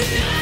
tonight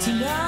tonight.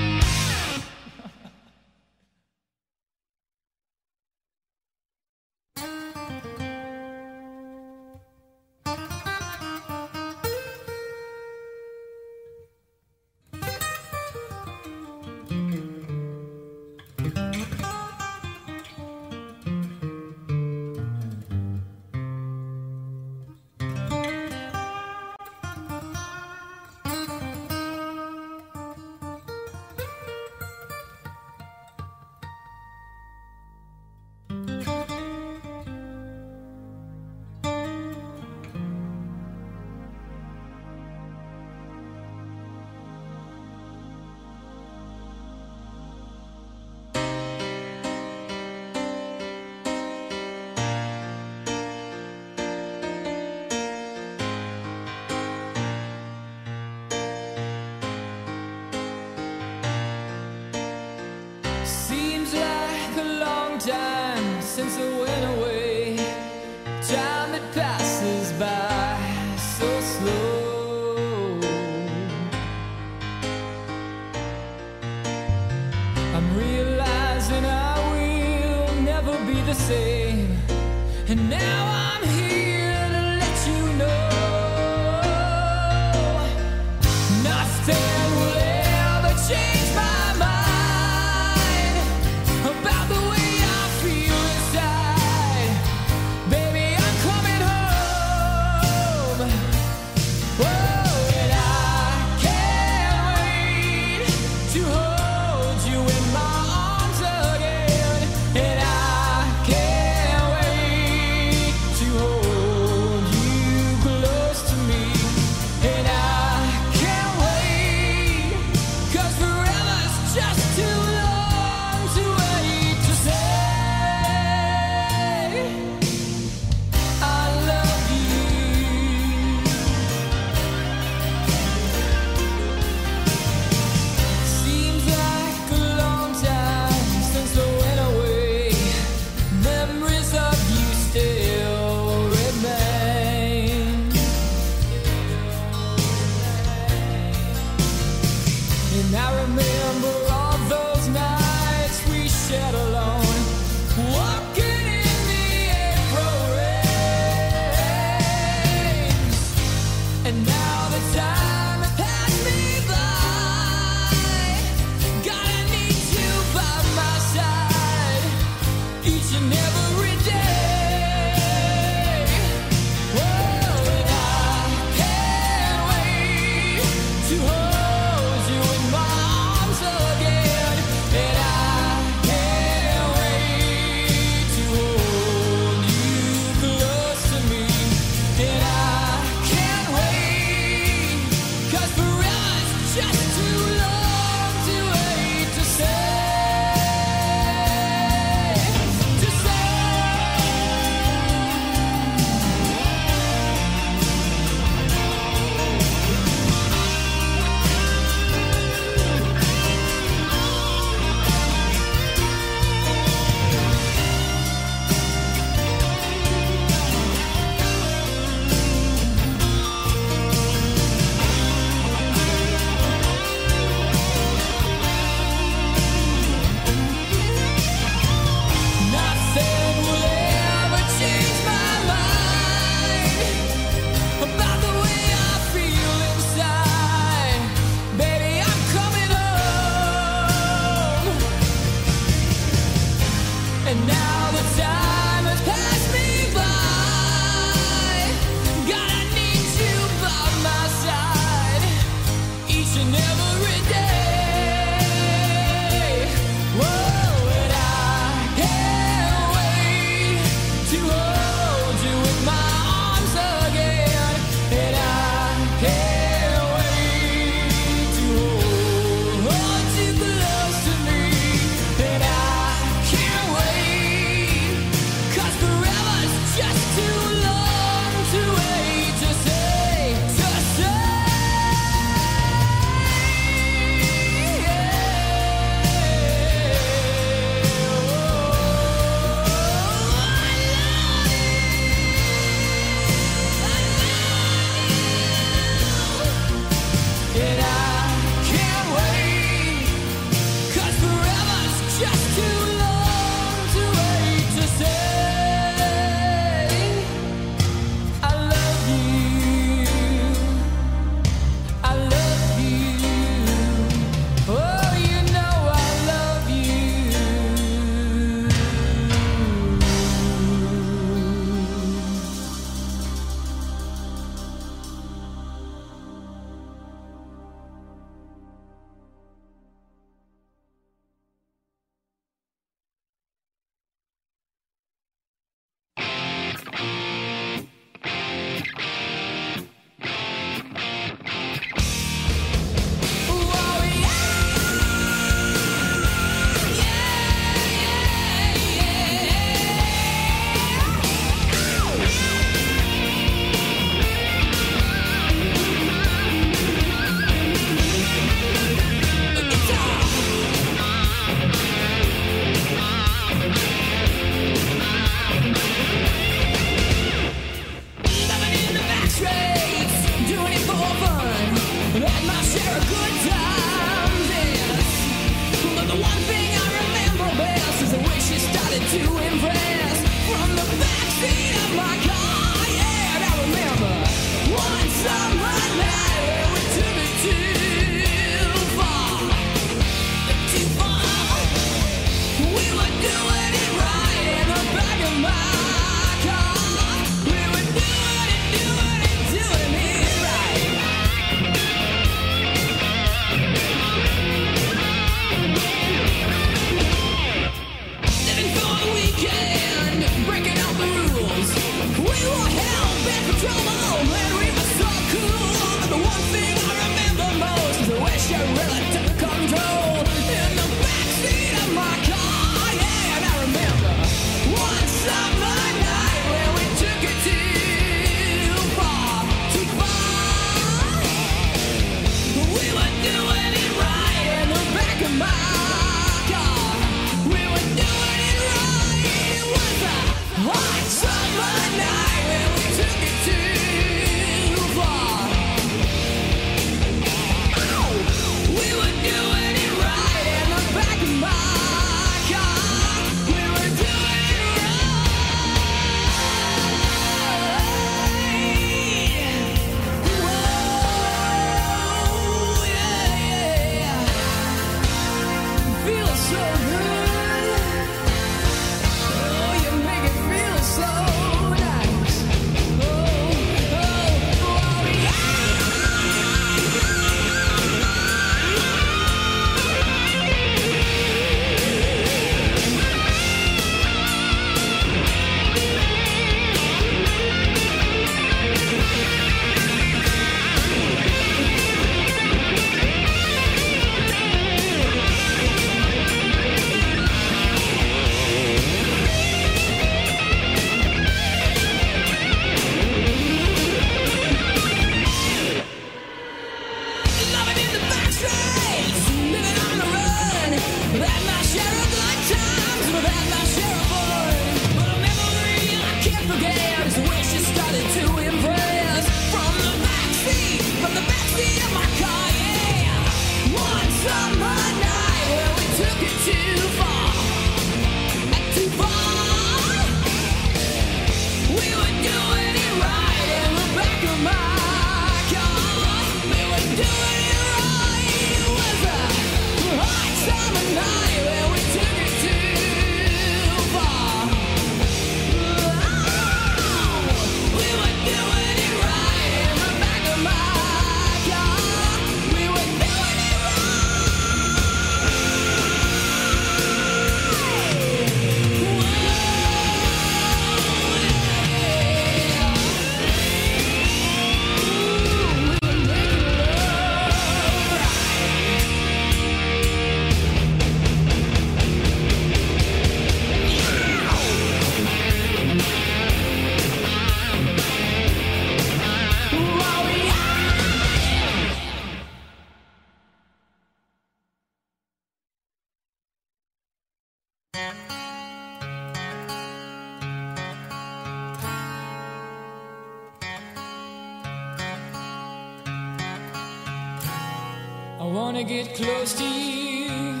wanna get close to you,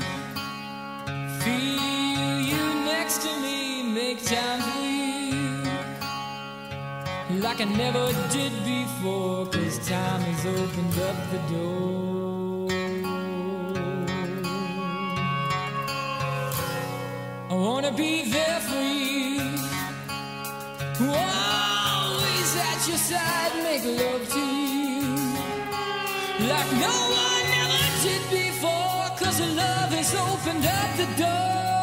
feel you next to me, make time for you, like I never did before, cause time has opened up the door. I wanna be there for you, always at your side, make love to you, like no one it before, cause love has opened up the door.